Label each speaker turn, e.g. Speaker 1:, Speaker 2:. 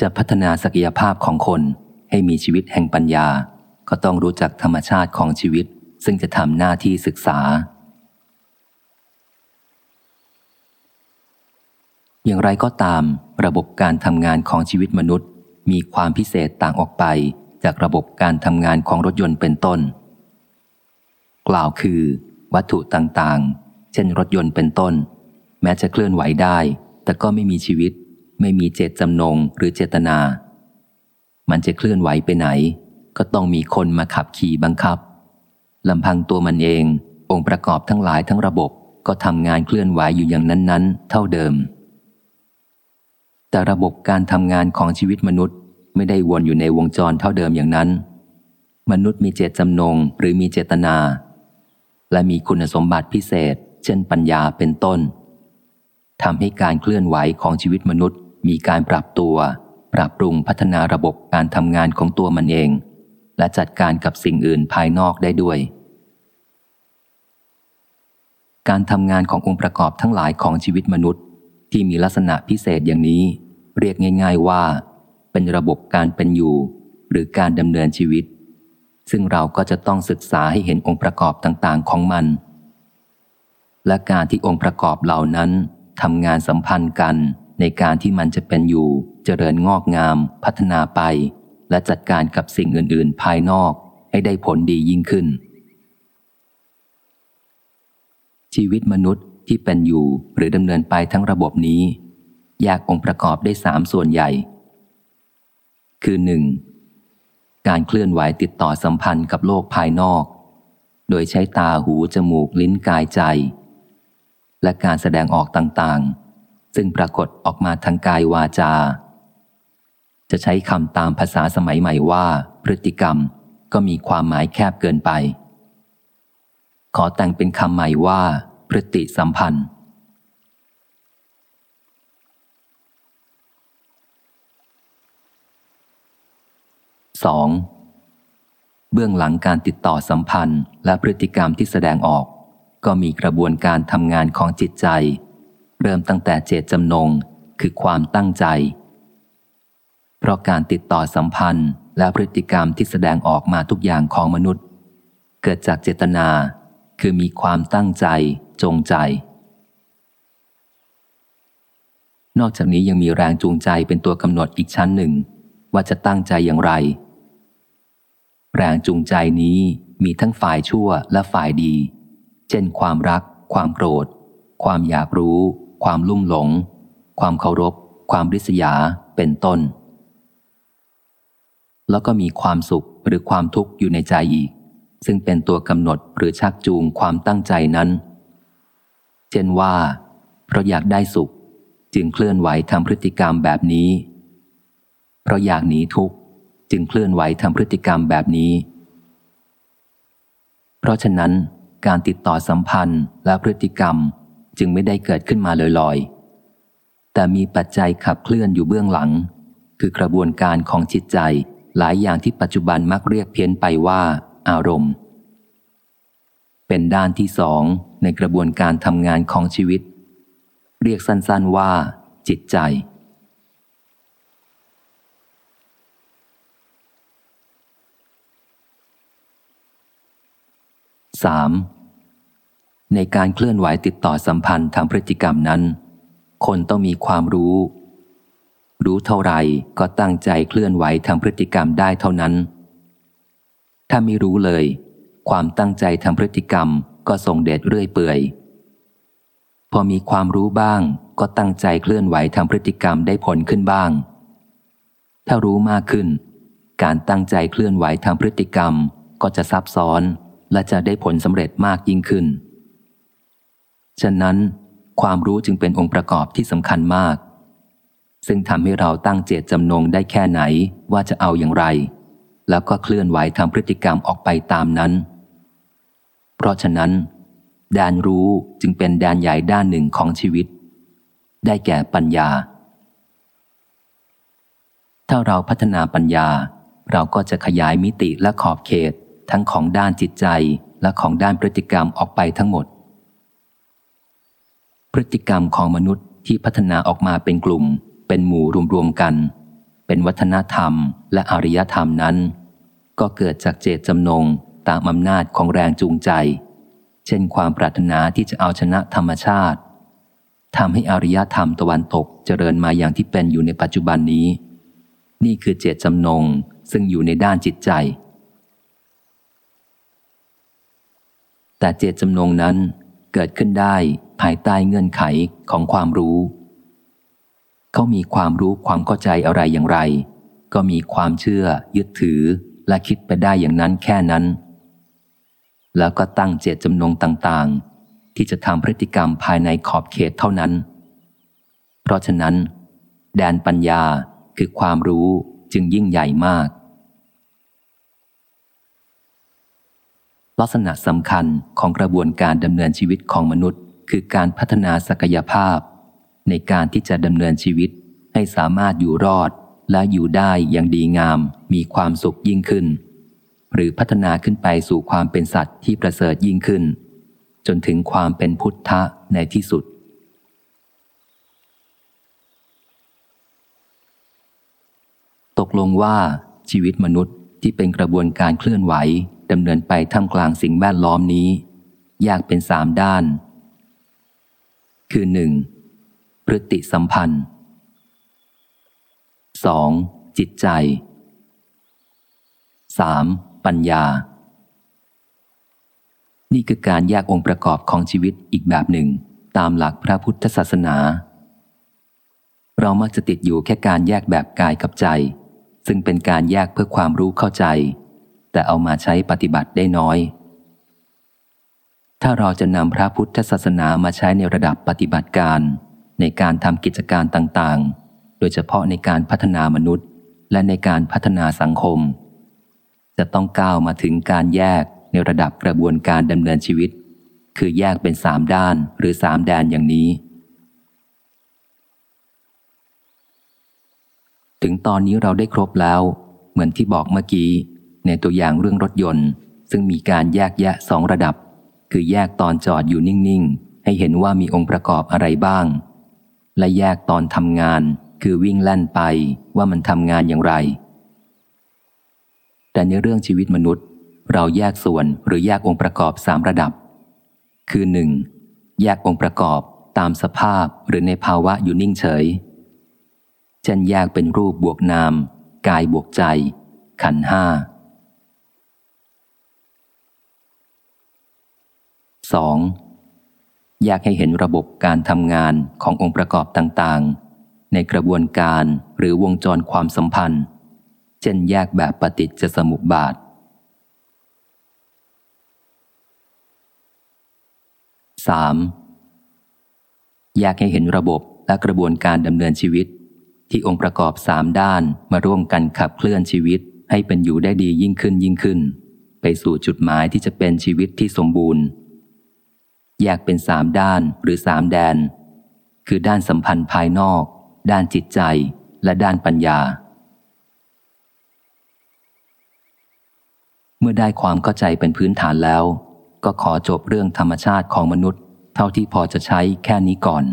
Speaker 1: จะพัฒนาศักยภาพของคนให้มีชีวิตแห่งปัญญา ก็ต้องรู้จักธรรมชาติของชีวิต ซึ่งจะทำหน้าที่ศึกษา อย่างไรก็ตาม ระบบการทำงานของชีวิตมนุษย์ มีความพิเศษต่างออกไป จากระบบการทำงานของรถยนต์เป็นต้น กล่าวคือ วัตถุต่างๆ เช่นรถยนต์เป็นต้น แม้จะเคลื่อนไหวได้ แต่ก็ไม่มีชีวิต ไม่มีเจตจำนงหรือเจตนา มันจะเคลื่อนไหวไปไหน ก็ต้องมีคนมาขับขี่บังคับลำพังตัวมันเอง องค์ประกอบทั้งหลายทั้งระบบก็ทำงานเคลื่อนไหวอยู่อย่างนั้น ๆ เท่าเดิม แต่ระบบการทำงานของชีวิตมนุษย์ ไม่ได้วนอยู่ในวงจรเท่าเดิมอย่างนั้น มนุษย์มีเจตจำนงหรือมีเจตนา และมีคุณสมบัติพิเศษ เช่นปัญญาเป็นต้นทำให้การเคลื่อนไหวของชีวิตมนุษย์ มีการปรับตัว ปรับปรุงพัฒนาระบบการทำงานของตัวมันเอง และจัดการกับสิ่งอื่นภายนอกได้ด้วย การทำงานขององค์ประกอบทั้งหลายของชีวิตมนุษย์ ที่มีลักษณะพิเศษอย่างนี้ เรียกง่าย ๆว่า เป็นระบบการเป็นอยู่ หรือการดำเนินชีวิต ซึ่งเราก็จะต้องศึกษาให้เห็นองค์ประกอบต่างๆของมัน และการที่องค์ประกอบเหล่านั้นทำงานสัมพันธ์กัน ในการที่มันจะเป็นอยู่ เจริญงอกงาม พัฒนาไป และจัดการกับสิ่งอื่น ๆ ภายนอกให้ได้ผลดียิ่งขึ้น ชีวิตมนุษย์ที่เป็นอยู่หรือดำเนินไปทั้งระบบนี้ แยกองค์ประกอบได้สามส่วนใหญ่ คือหนึ่งการเคลื่อนไหวติดต่อสัมพันธ์กับโลกภายนอก โดยใช้ตาหู จมูก ลิ้นกายใจ และการแสดงออกต่างๆ ซึ่งปรากฏออกมาทางกายวาจา จะใช้คำตามภาษาสมัยใหม่ว่า พฤติกรรมก็มีความหมายแคบเกินไป ขอแต่งเป็นคำใหม่ว่า พฤติสัมพันธ์ 2. เบื้องหลังการติดต่อสัมพันธ์และพฤติกรรมที่แสดงออก ก็มีกระบวนการทำงานของจิตใจ เริ่มตั้งแต่เจตจำนงคือความตั้งใจ เพราะการติดต่อสัมพันธ์และพฤติกรรมที่แสดงออกมาทุกอย่างของมนุษย์ เกิดจากเจตนาคือมีความตั้งใจจงใจ นอกจากนี้ยังมีแรงจูงใจเป็นตัวกำหนดอีกชั้นหนึ่ง ว่าจะตั้งใจอย่างไร แรงจูงใจนี้มีทั้งฝ่ายชั่วและฝ่ายดี เช่นความรัก ความโกรธ ความอยากรู้ ความลุ่มหลง ความเคารพ ความริษยา เป็นต้น แล้วก็มีความสุขหรือความทุกข์อยู่ในใจอีก ซึ่งเป็นตัวกำหนดหรือชักจูงความตั้งใจนั้น เช่นว่า เพราะอยากได้สุข จึงเคลื่อนไหวทำพฤติกรรมแบบนี้ เพราะอยากหนีทุกข์จึงเคลื่อนไหวทำพฤติกรรมแบบนี้ เพราะฉะนั้นการติดต่อสัมพันธ์และพฤติกรรม จึงไม่ได้เกิดขึ้นมาลอยๆ แต่มีปัจจัยขับเคลื่อนอยู่เบื้องหลัง คือกระบวนการของจิตใจหลายอย่างที่ปัจจุบันมักเรียกเพี้ยนไปว่า อารมณ์ เป็นด้านที่สองในกระบวนการทำงานของชีวิต เรียกสั้นๆว่า จิตใจ 3. ในการเคลื่อนไหวติดต่อสัมพันธ์ทางพฤติกรรมนั้น คนต้องมีความรู้ รู้เท่าไรก็ตั้งใจเคลื่อนไหวทางพฤติกรรมได้เท่านั้น ถ้าไม่รู้เลย ความตั้งใจทางพฤติกรรมก็ส่งเดชเรื่อยเปื่อย พอมีความรู้บ้าง ก็ตั้งใจเคลื่อนไหวทางพฤติกรรมได้ผลขึ้นบ้าง ถ้ารู้มากขึ้น การตั้งใจเคลื่อนไหวทางพฤติกรรมก็จะซับซ้อนและจะได้ผลสำเร็จมากยิ่งขึ้น ฉะนั้น ความรู้จึงเป็นองค์ประกอบที่สำคัญมาก ซึ่งทำให้เราตั้งเจตจำนงได้แค่ไหนว่าจะเอาอย่างไร แล้วก็เคลื่อนไหวทำพฤติกรรมออกไปตามนั้น เพราะฉะนั้นแดนรู้จึงเป็นแดนใหญ่ด้านหนึ่งของชีวิต ได้แก่ปัญญา ถ้าเราพัฒนาปัญญา เราก็จะขยายมิติและขอบเขตทั้งของด้านจิตใจและของด้านพฤติกรรมออกไปทั้งหมด พฤติกรรมของมนุษย์ที่พัฒนาออกมาเป็นกลุ่ม เป็นหมู่รวมๆกัน เป็นวัฒนธรรมและอารยธรรมนั้น ก็เกิดจากเจตจำนงตามอำนาจของแรงจูงใจ เช่นความปรารถนาที่จะเอาชนะธรรมชาติทำให้อารยธรรมตะวันตกเจริญมาอย่างที่เป็นอยู่ในปัจจุบันนี้ นี่คือเจตจำนงซึ่งอยู่ในด้านจิตใจ แต่เจตจำนงนั้น เกิดขึ้นได้ภายใต้เงื่อนไขของความรู้ เขามีความรู้ความเข้าใจอะไรอย่างไร ก็มีความเชื่อ ยึดถือและคิดไปได้อย่างนั้นแค่นั้น แล้วก็ตั้งเจตจำนงต่างๆ ที่จะทำพฤติกรรมภายในขอบเขตเท่านั้น เพราะฉะนั้น แดนปัญญาคือความรู้จึงยิ่งใหญ่มาก ลักษณะสำคัญของกระบวนการดำเนินชีวิตของมนุษย์ คือการพัฒนาศักยภาพ ในการที่จะดำเนินชีวิต ให้สามารถอยู่รอดและอยู่ได้อย่างดีงาม มีความสุขยิ่งขึ้น หรือพัฒนาขึ้นไปสู่ความเป็นสัตว์ที่ประเสริฐยิ่งขึ้น จนถึงความเป็นพุทธะในที่สุด ตกลงว่าชีวิตมนุษย์ที่เป็นกระบวนการเคลื่อนไหว ดำเนินไปท่ามกลางสิ่งแวดล้อมนี้ แยกเป็นสามด้าน คือหนึ่งพฤติสัมพันธ์ 2. จิตใจ 3. ปัญญา นี่คือการแยกองค์ประกอบของชีวิตอีกแบบหนึ่ง ตามหลักพระพุทธศาสนา เรามักจะติดอยู่แค่การแยกแบบกายกับใจ ซึ่งเป็นการแยกเพื่อความรู้เข้าใจ แต่เอามาใช้ปฏิบัติได้น้อย ถ้าเราจะนำพระพุทธศาสนามาใช้ในระดับปฏิบัติการ ในการทำกิจการต่างๆ โดยเฉพาะในการพัฒนามนุษย์ และในการพัฒนาสังคม จะต้องก้าวมาถึงการแยกในระดับกระบวนการดำเนินชีวิต คือแยกเป็นสามด้านหรือสามแดนอย่างนี้ ถึงตอนนี้เราได้ครบแล้ว เหมือนที่บอกเมื่อกี้ ในตัวอย่างเรื่องรถยนต์ ซึ่งมีการแยกแยะสองระดับ คือแยกตอนจอดอยู่นิ่ง ๆ ให้เห็นว่ามีองค์ประกอบอะไรบ้าง และแยกตอนทำงานคือวิ่งแล่นไปว่ามันทำงานอย่างไร แต่ในเรื่องชีวิตมนุษย์ เราแยกส่วนหรือแยกองค์ประกอบสามระดับ คือหนึ่งแยกองค์ประกอบตามสภาพหรือในภาวะอยู่นิ่งเฉย เช่นแยกเป็นรูปบวกนาม กายบวกใจ ขันห้า สองแยกให้เห็นระบบการทำงานขององค์ประกอบต่างๆ ในกระบวนการหรือวงจรความสัมพันธ์ เช่นแยกแบบปฏิจจสมุปบาท 3. แยกให้เห็นระบบและกระบวนการดำเนินชีวิต ที่องค์ประกอบสามด้านมาร่วมกันขับเคลื่อนชีวิตให้เป็นอยู่ได้ดียิ่งขึ้นยิ่งขึ้น ไปสู่จุดหมายที่จะเป็นชีวิตที่สมบูรณ์ แยกเป็นสามด้านหรือสามแดน คือด้านสัมพันธ์ภายนอก ด้านจิตใจ และด้านปัญญา เมื่อได้ความเข้าใจเป็นพื้นฐานแล้ว ก็ขอจบเรื่องธรรมชาติของมนุษย์ เท่าที่พอจะใช้แค่นี้ก่อน